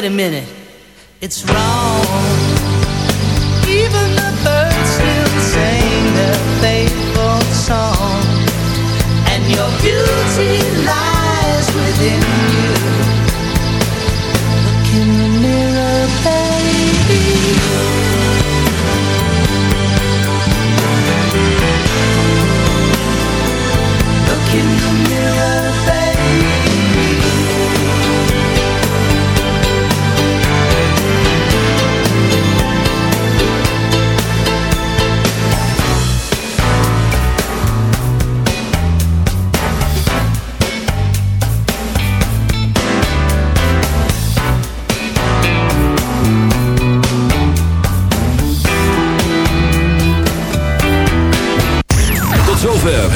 wait a minute, it's wrong. Even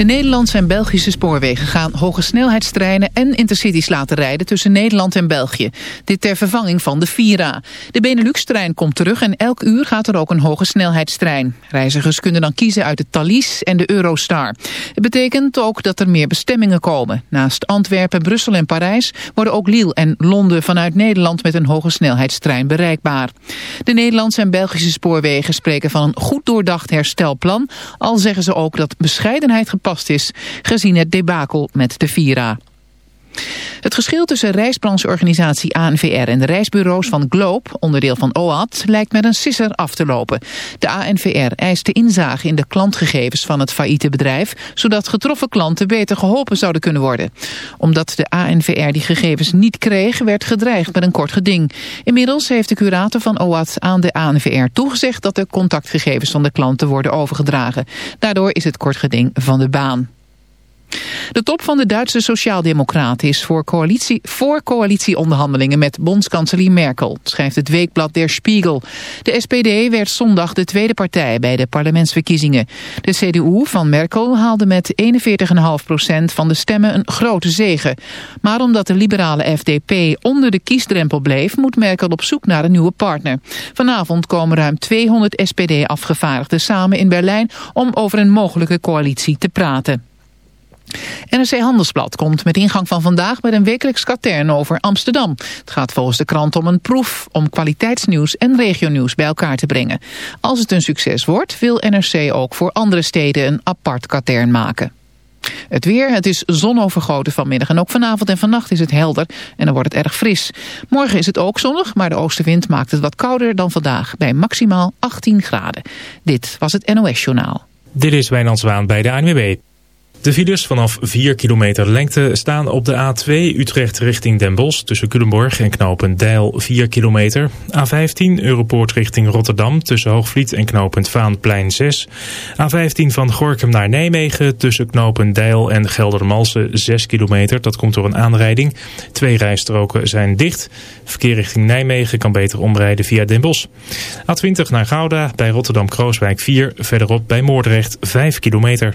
De Nederlandse en Belgische spoorwegen gaan hoge snelheidstreinen en intercities laten rijden tussen Nederland en België. Dit ter vervanging van de Vira. De Benelux-trein komt terug en elk uur gaat er ook een hoge snelheidstrein. Reizigers kunnen dan kiezen uit de Thalys en de Eurostar. Het betekent ook dat er meer bestemmingen komen. Naast Antwerpen, Brussel en Parijs worden ook Lille en Londen vanuit Nederland met een hoge snelheidstrein bereikbaar. De Nederlandse en Belgische spoorwegen spreken van een goed doordacht herstelplan, al zeggen ze ook dat bescheidenheid gepast is, gezien het debakel met de Vira. Het geschil tussen reisbrancheorganisatie ANVR en de reisbureaus van Globe, onderdeel van OAT, lijkt met een sisser af te lopen. De ANVR eist de inzage in de klantgegevens van het failliete bedrijf, zodat getroffen klanten beter geholpen zouden kunnen worden. Omdat de ANVR die gegevens niet kreeg, werd gedreigd met een kort geding. Inmiddels heeft de curator van OAT aan de ANVR toegezegd dat de contactgegevens van de klanten worden overgedragen. Daardoor is het kort geding van de baan. De top van de Duitse Sociaaldemocraten is voor, coalitie, voor coalitieonderhandelingen met bondskanselier Merkel, schrijft het weekblad Der Spiegel. De SPD werd zondag de tweede partij bij de parlementsverkiezingen. De CDU van Merkel haalde met 41,5% van de stemmen een grote zege. Maar omdat de liberale FDP onder de kiesdrempel bleef, moet Merkel op zoek naar een nieuwe partner. Vanavond komen ruim 200 SPD-afgevaardigden samen in Berlijn om over een mogelijke coalitie te praten. NRC Handelsblad komt met ingang van vandaag met een wekelijks katern over Amsterdam. Het gaat volgens de krant om een proef om kwaliteitsnieuws en regionieuws bij elkaar te brengen. Als het een succes wordt, wil NRC ook voor andere steden een apart katern maken. Het weer, het is zonovergoten vanmiddag en ook vanavond en vannacht is het helder en dan wordt het erg fris. Morgen is het ook zonnig, maar de oostenwind maakt het wat kouder dan vandaag bij maximaal 18 graden. Dit was het NOS Journaal. Dit is Wijnand Zwaan bij de ANWB. De files vanaf 4 kilometer lengte staan op de A2 Utrecht richting Den Bosch... tussen Culemborg en knooppunt Deil 4 kilometer. A15 Europoort richting Rotterdam tussen Hoogvliet en knooppunt Vaanplein 6. A15 van Gorkum naar Nijmegen tussen knooppunt Deil en Geldermalsen 6 kilometer. Dat komt door een aanrijding. Twee rijstroken zijn dicht. Verkeer richting Nijmegen kan beter omrijden via Den Bosch. A20 naar Gouda bij Rotterdam-Krooswijk 4. Verderop bij Moordrecht 5 kilometer.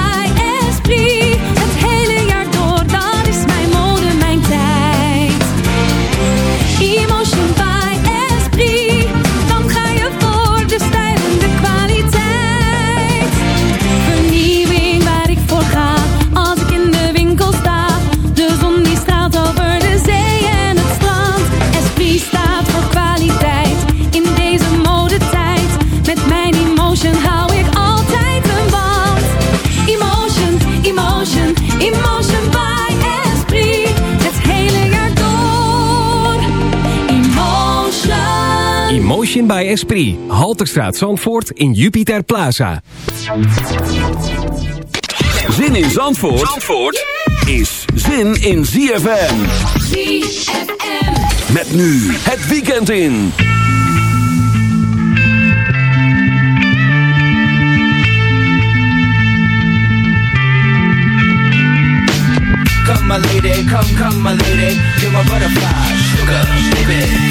Emotion by Esprit. Halterstraat Zandvoort in Jupiter Plaza. Zin in Zandvoort, Zandvoort is zin in ZFM. ZFM. Met nu het weekend in. Come my lady, come, come my lady, you're my butterfly, sugar, baby.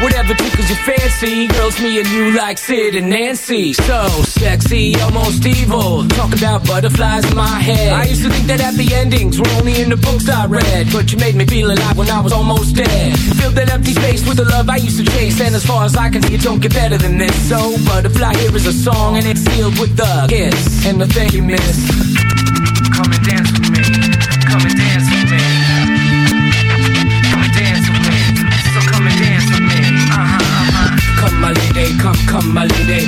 Whatever tickles your fancy, girls, me and you like Sid and Nancy. So sexy, almost evil. Talk about butterflies in my head. I used to think that happy endings were only in the books I read, but you made me feel alive when I was almost dead. Filled that empty space with the love I used to chase, and as far as I can see, it don't get better than this. So butterfly, here is a song, and it's sealed with the kiss and the thank you, miss. Come and dance with me. Come and dance my lady.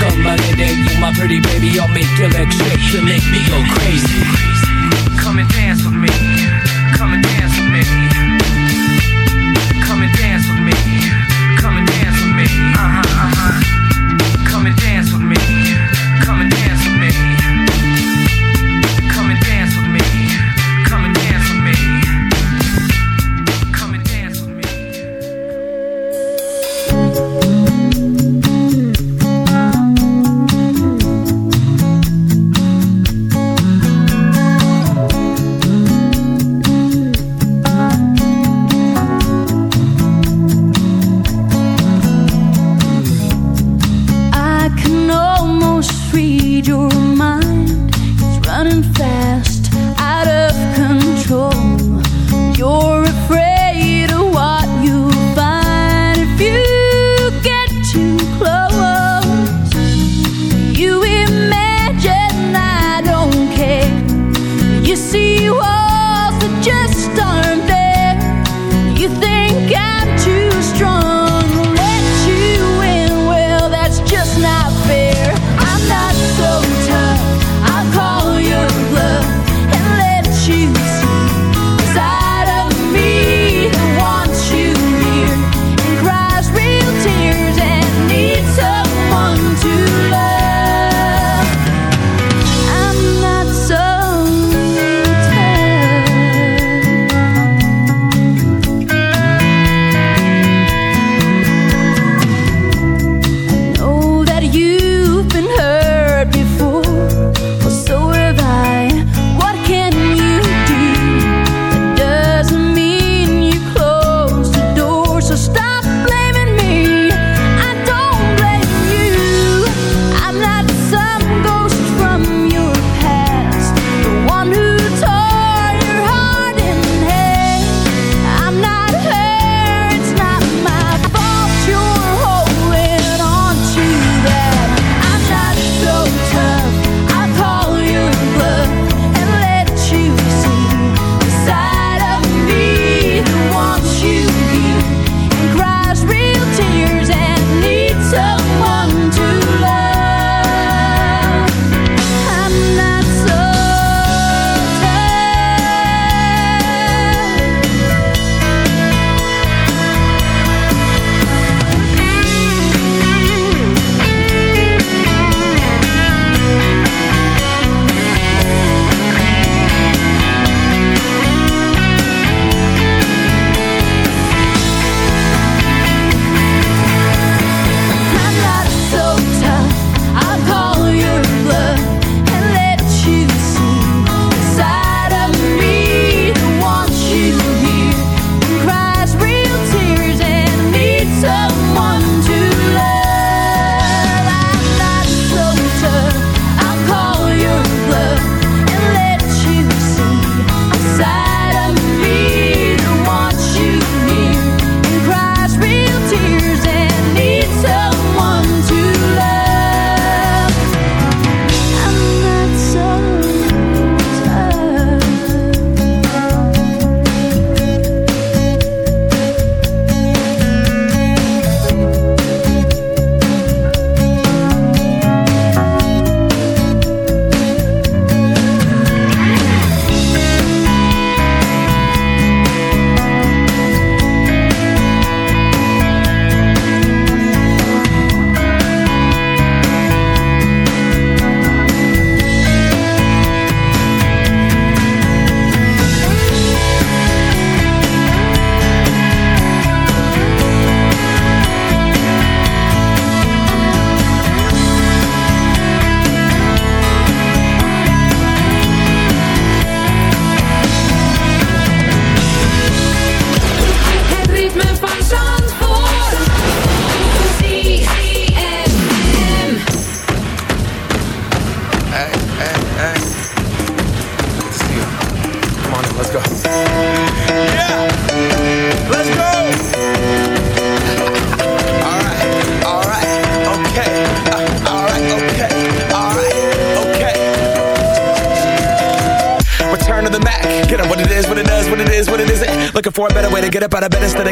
Come my lady, you're my pretty baby. I'll make your legs shake, you make me go crazy. Come and dance with me. Come and dance with me.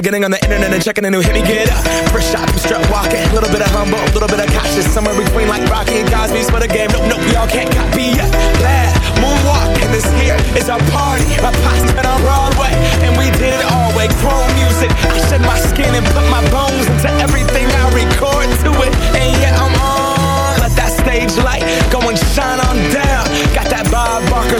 Getting on the internet and checking a new hit. Me get up. First shot, I'm strut walking. A little bit of humble, a little bit of cautious. Somewhere between like Rocky and Cosby's for the game. Nope, nope, y'all can't copy yet. Glad moonwalk, and this here is our party. My posse been on Broadway, and we did it all way. Chrome music. I shed my skin and put my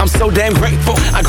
I'm so damn grateful.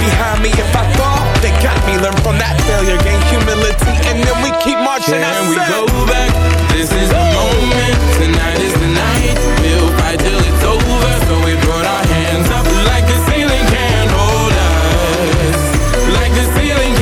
behind me. If I fall, they got me. Learn from that failure, gain humility, and then we keep marching. I Can we said- go back? This is the moment. Tonight is the night. We'll fight till it's over. So we put our hands up like the ceiling can't hold us. Like the ceiling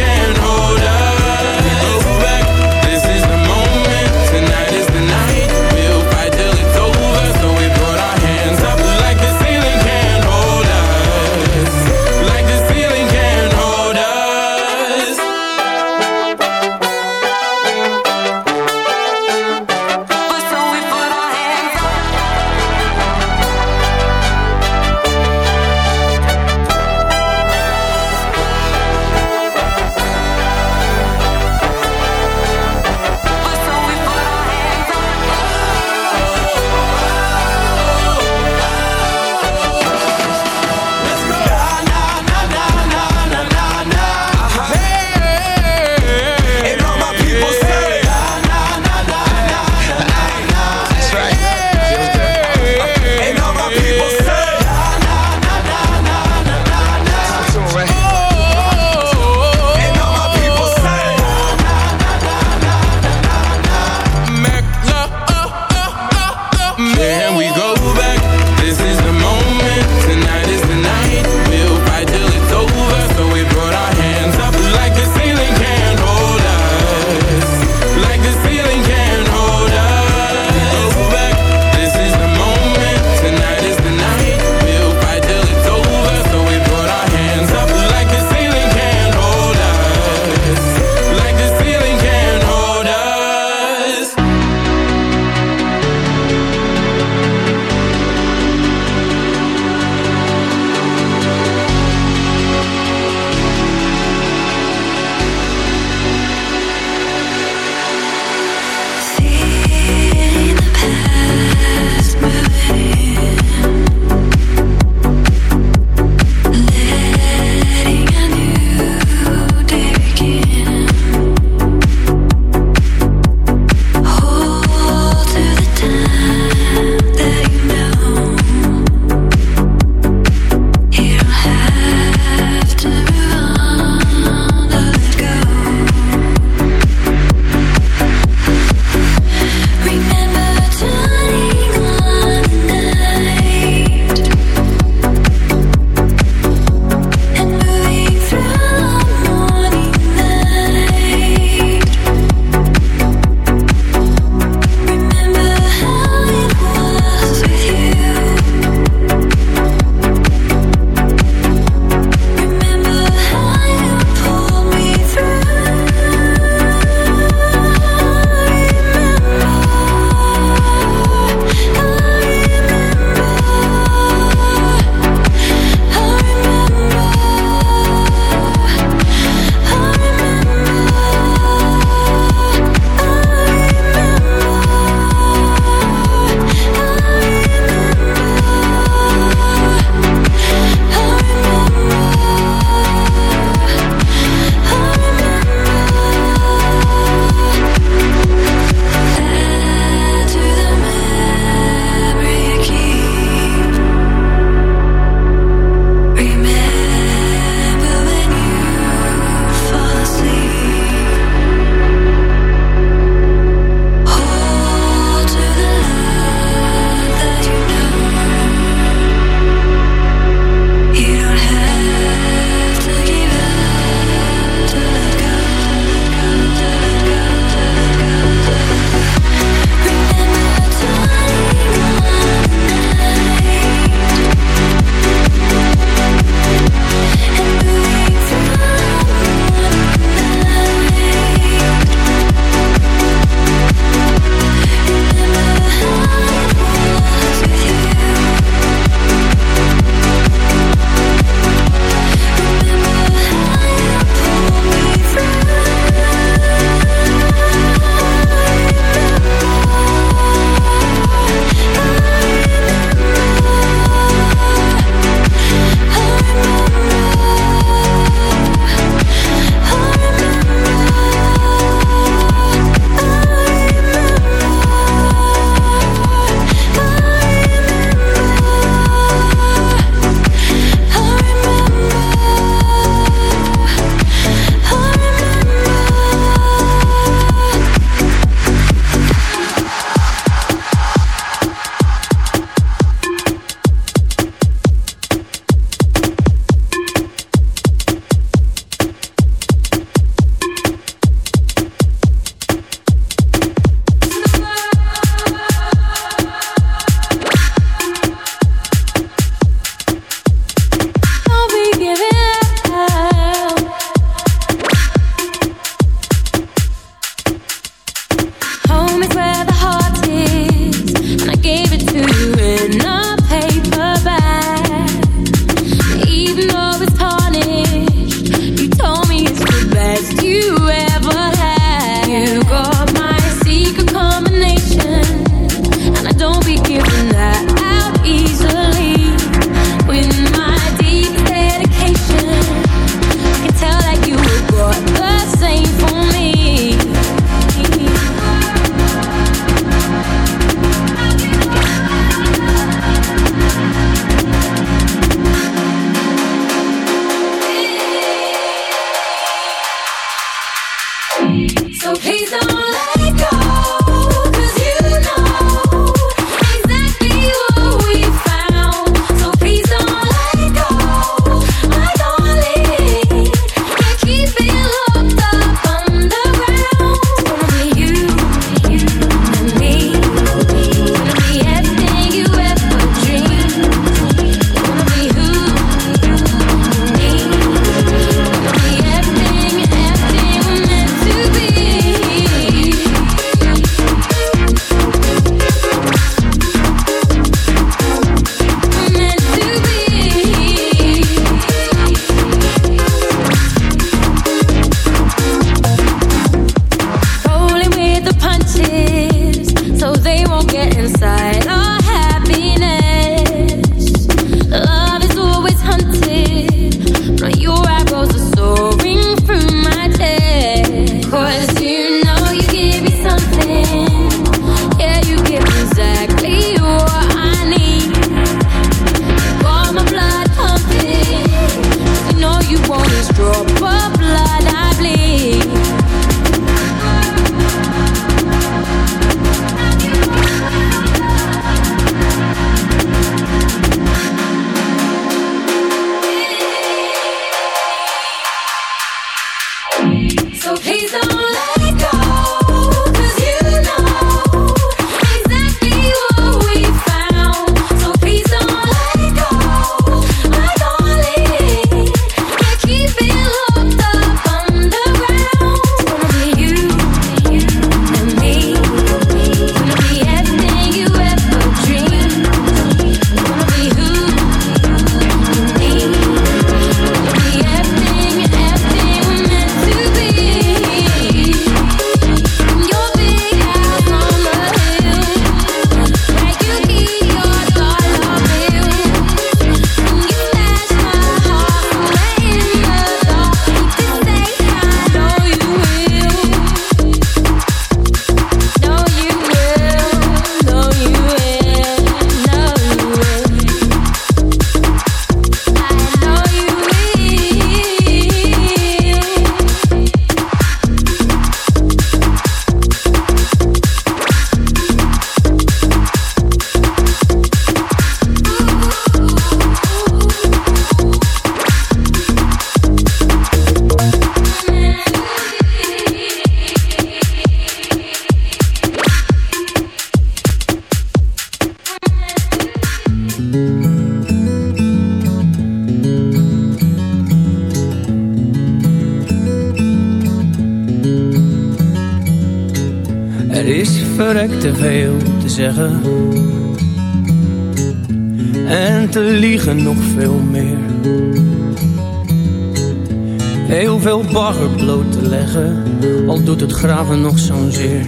graven nog zo'n zeer.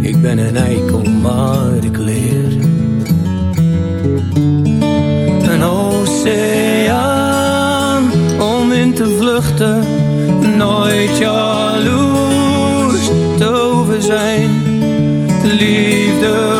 Ik ben een eikel, maar ik leer. Een oceaan om in te vluchten, nooit jaloers te over zijn. Liefde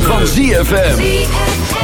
Van ZFM.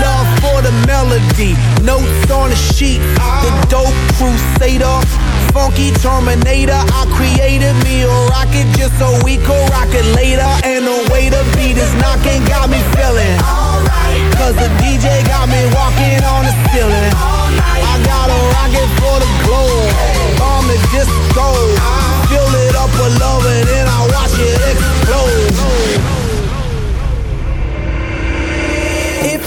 Love for the melody, notes on a sheet. The dope crusader, funky terminator. I created me a rocket just so we could rock it later. And the way the beat is knocking got me feeling. Cause the DJ got me walking on the ceiling. I got a rocket for the globe, bomb the disco. Fill it up with love and then I watch it explode.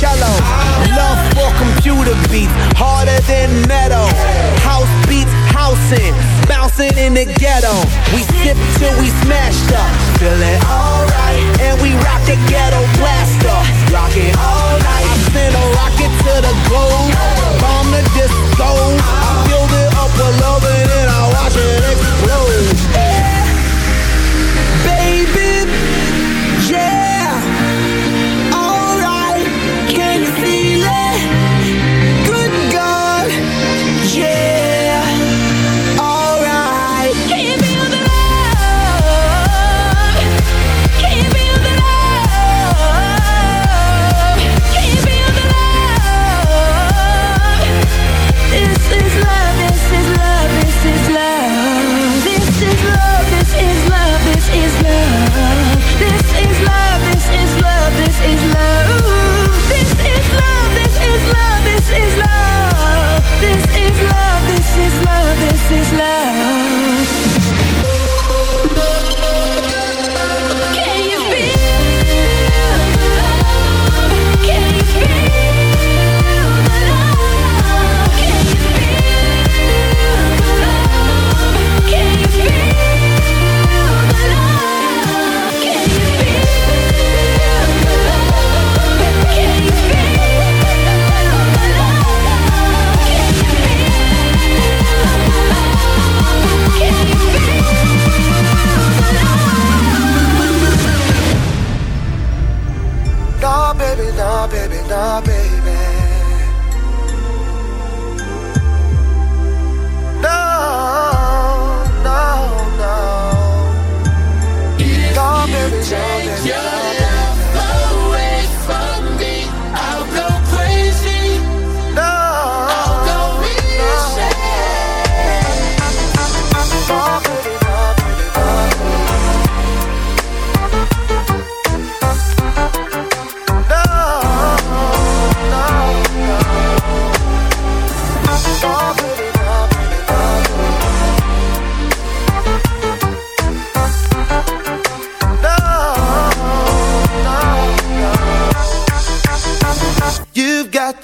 cello. Love for computer beats, harder than metal. House beats, housing, bouncing in the ghetto. We sip till we smashed up, feeling alright. And we rock the ghetto blaster, Rock it all night. I send a rocket to the